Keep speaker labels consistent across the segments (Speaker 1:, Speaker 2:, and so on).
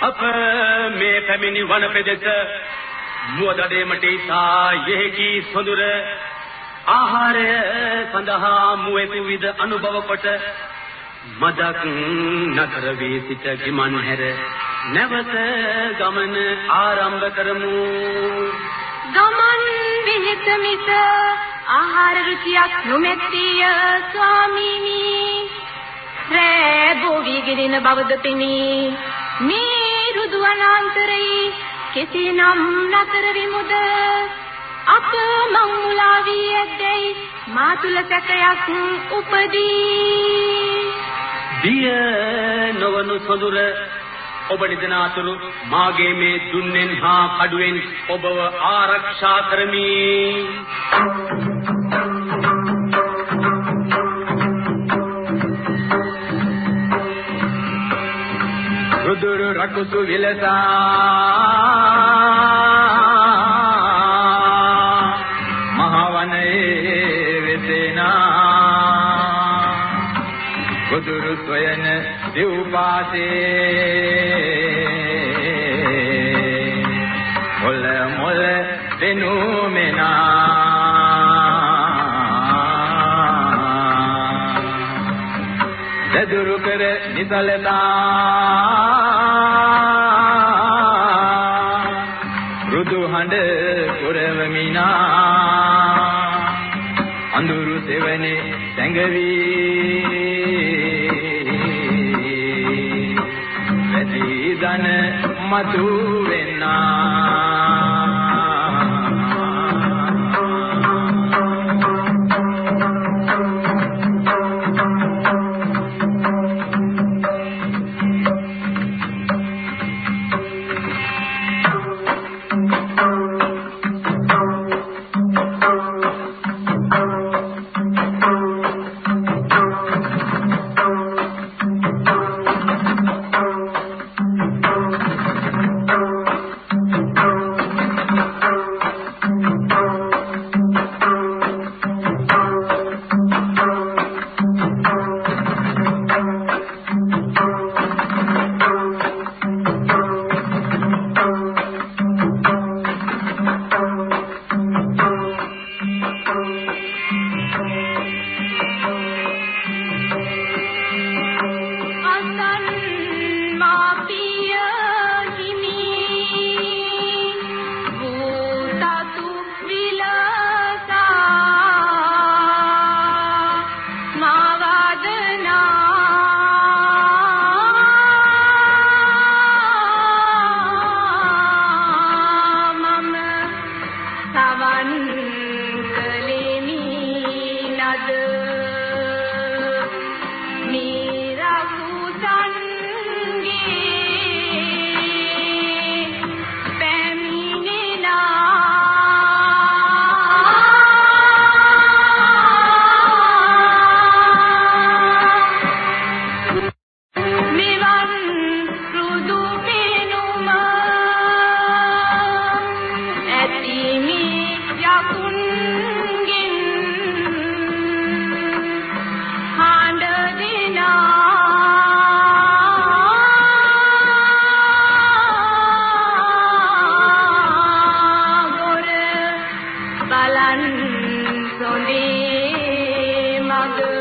Speaker 1: අප මේ පැමිණි වන පෙදෙස මුවදඩේමට ඉතා යෙහිකි සොඳුර ආහාරය සඳහා මුවෙතු විද අනුභව කොට මදක් නතර වී සිට ගිමන් හැර නැවත ගමන ආරම්භ කරමු.
Speaker 2: ගමන් විහිත මිස ආහාර රුචියක් නොමැතිය ස්වාමීනි. රෑ බොවිගෙන බවද පෙනී. මේ රුදු අනාන්තරේ කෙසේනම් නතර විමුද? අප මං මුලා වී ඇද්දැයි මා තුල සැකයක් උපදී.
Speaker 1: දිය නොවනු සොඳුර ඔබ නිදන අතුරු මාගේ මේ දුන්නෙන් හා කඩුවෙන් ඔබව ආරක්ෂා කරමි. රුදුරු රකුසු විලසා මහවනයේ වෙසෙනා රුදුරු සොයන දිව්පාසේ මොල මොල වෙනුමෙනා දදුරු කර නිසලතා රුදු හඬ කුරවමිනා අඳුරු සෙවනේ සැඟවි. වැඩි දන මතු වෙන්නා.
Speaker 2: God.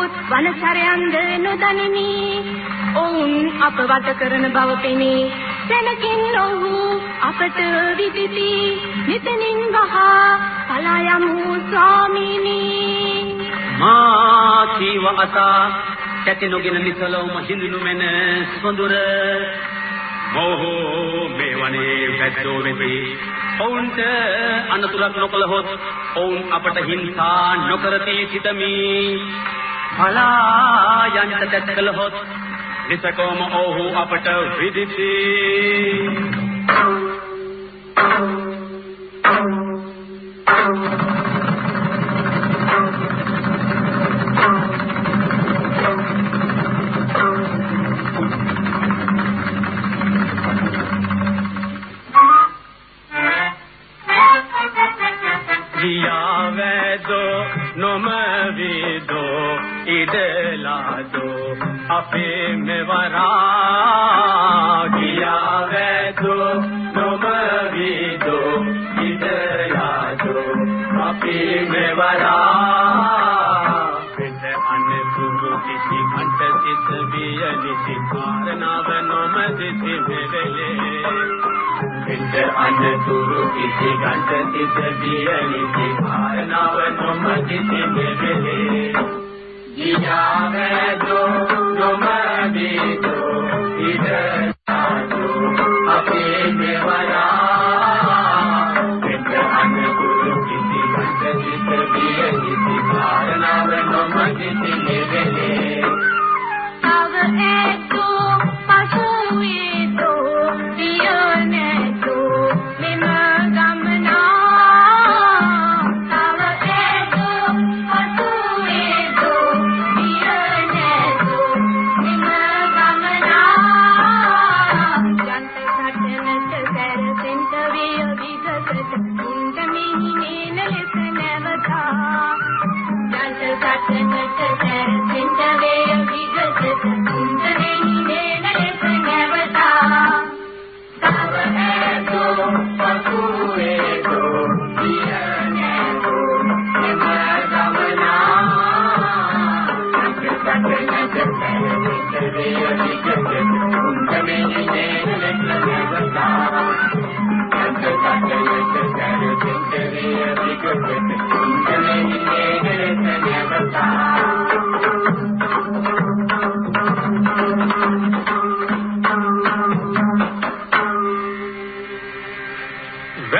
Speaker 2: නැතහොත් වනචරයන්ද නොදනිමි. ඔවුන් අප වත කරන බව පෙනී. සැනකින් ඔහු අපට විදිති මෙතනින් වහා පලා යමු ස්වාමීනි.
Speaker 1: මා කීව අසා කැටි නොගෙන නිසලවම හිඳුනු මෙන සොඳුර. මොහෝ
Speaker 3: මේ වනේ වැද්දෝ වෙති. ඔවුන්ට අනතුරක් නොකළහොත් ඔවුන් අපට හිංසා නොකරති සිතමි. පලා යන්ත දැත් කළහොත් නිසකෝම ඔහු අපට විදිති
Speaker 2: අනතුරු කිසි ගන්ට තිත වියලි කාරණාව නොමැති තෙමෙලේ ගියාවැදෝ නොමැදිතෝ ඉදසාදෝ අපේ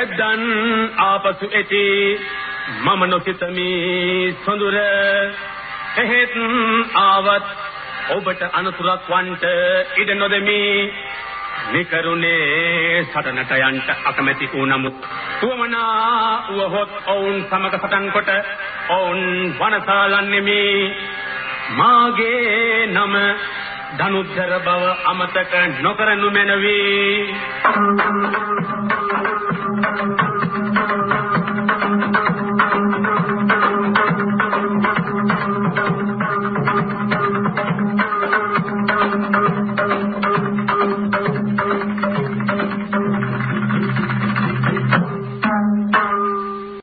Speaker 3: වැද්දන් ආපසු එති මම නොසිතමි සොඳුර. එහෙත් ආවත් ඔබට අනතුරක් වන්ට ඉඩ නොදෙමි. නිකරුණේ සටනට යන්ට අකමැති වූ නමුත් තුවමනා වහොත් ඔවුන් සමග සටන් කොට ඔවුන් වනසාලන්නෙමි. මාගේ නම ධනුද්ධර බව අමතක නොකරනු මැනවි.